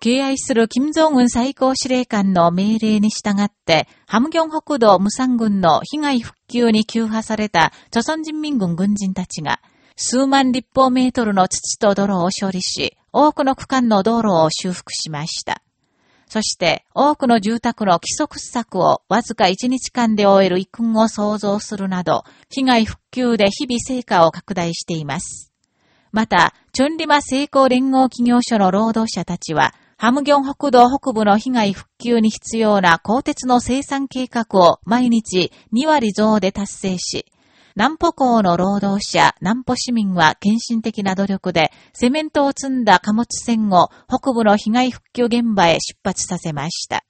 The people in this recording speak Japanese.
敬愛する金正恩最高司令官の命令に従って、ハムギョン北道無産軍の被害復旧に救破された、朝鮮人民軍軍人たちが、数万立方メートルの土と泥を処理し、多くの区間の道路を修復しました。そして、多くの住宅の規則策をわずか1日間で終える遺訓を創造するなど、被害復旧で日々成果を拡大しています。また、チョンリマ成功連合企業所の労働者たちは、ハムギョン北道北部の被害復旧に必要な鋼鉄の生産計画を毎日2割増で達成し、南浦港の労働者、南浦市民は献身的な努力で、セメントを積んだ貨物船を北部の被害復旧現場へ出発させました。